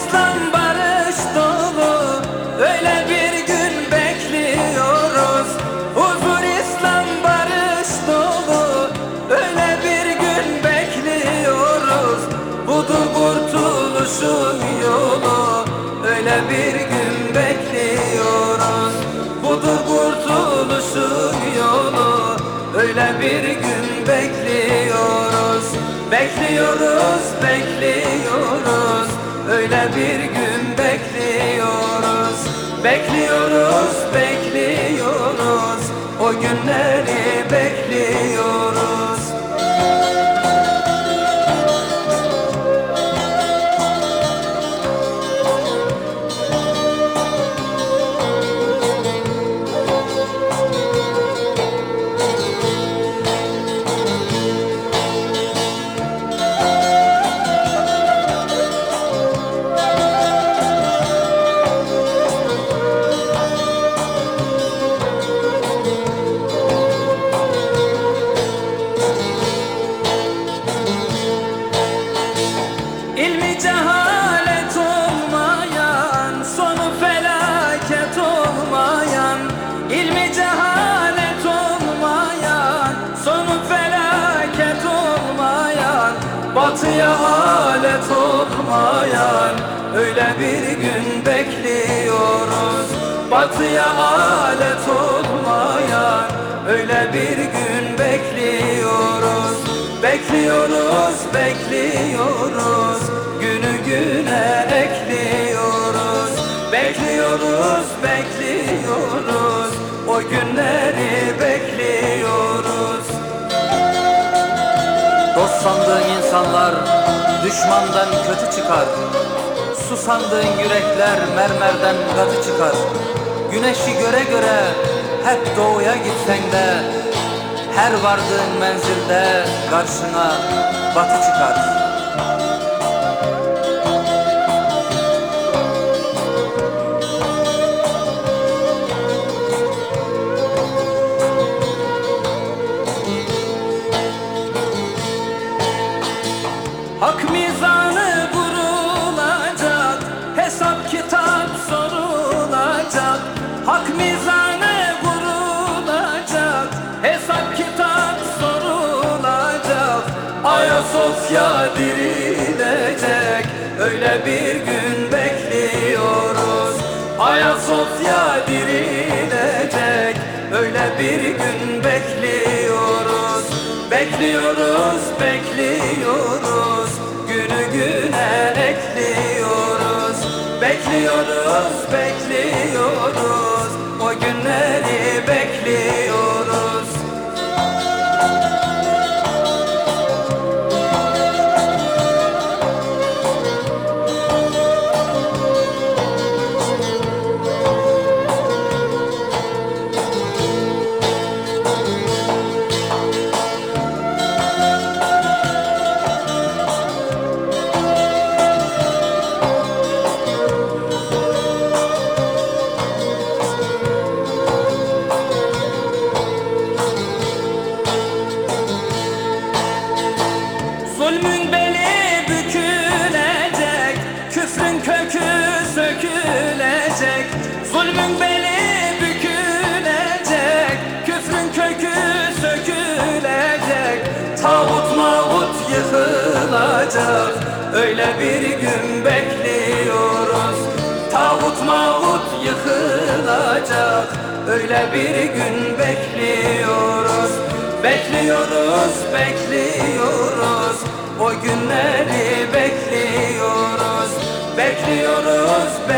destan barış dolu Öyle bir gün bekliyoruz. Huzur İslam barış dolu Öyle bir gün bekliyoruz. Budur kurtuluşun yolu Öyle bir gün bekliyoruz. Budur kurtuluşun yolu Öyle bir gün bekliyoruz. Bekliyoruz, bekliyoruz. Öyle bir gün bekliyoruz. Bekliyoruz, bekliyoruz. O günleri bekliyoruz Batıya alet olmayan Öyle bir gün bekliyoruz. Batıya alet olmayan Öyle bir gün bekliyoruz. Bekliyoruz, bekliyoruz Günü güne ekliyoruz. Bekliyoruz, bekliyoruz O günleri bekliyoruz. Dost sandığın insanlar düşmandan kötü çıkar. Su sandığın yürekler mermerden katı çıkar. Güneşi göre göre hep doğuya gitsen de Her vardığın menzilde karşına batı çıkar Hak vurulacak. Hesap kitap sorulacak. Ayasofya dirilecek. Öyle bir gün bekliyoruz. Ayasofya dirilecek. Öyle bir gün bekliyoruz. Bekliyoruz, bekliyoruz. Günü güne ekliyoruz Bekliyoruz, bekliyoruz günleri bekliyoruz Öyle bir gün bekliyoruz. Tağut mağut yıkılacak. Öyle bir gün bekliyoruz. Bekliyoruz, bekliyoruz. O günleri bekliyoruz Bekliyoruz, bekliyoruz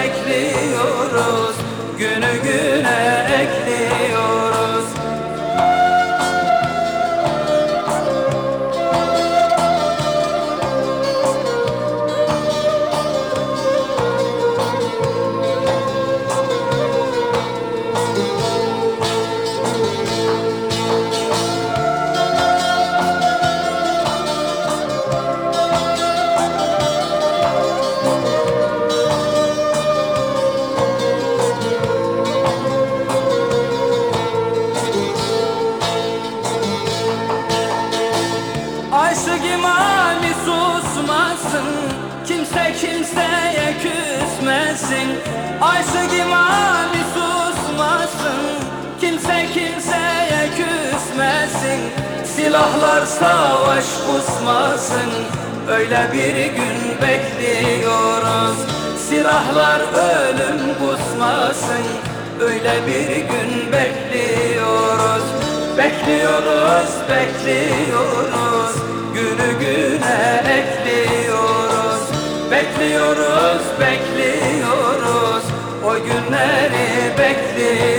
Aşık imali susmasın. Kimse kimseye küsmesin. Aşık imali susmasın. Kimse kimseye küsmesin. Silahlar savaş kusmasın. Öyle bir gün bekliyoruz. Silahlar ölüm kusmasın. Öyle bir gün bekliyoruz. Bekliyoruz, bekliyoruz Günü güne ekliyoruz. Bekliyoruz, bekliyoruz. O günleri bekliyoruz